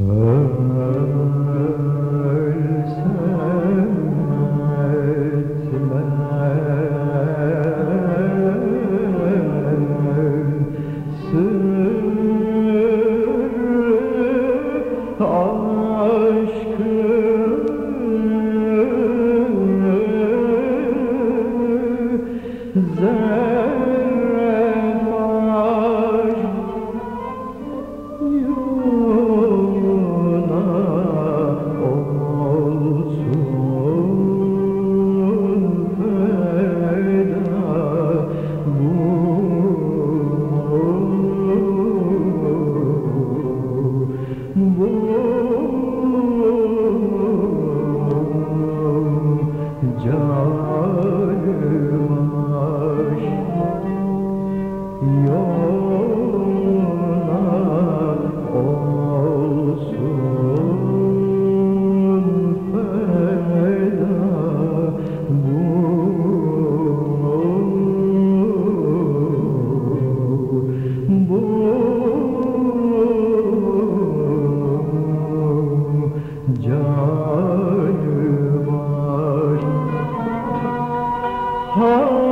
Oh, halim aşk. Oh.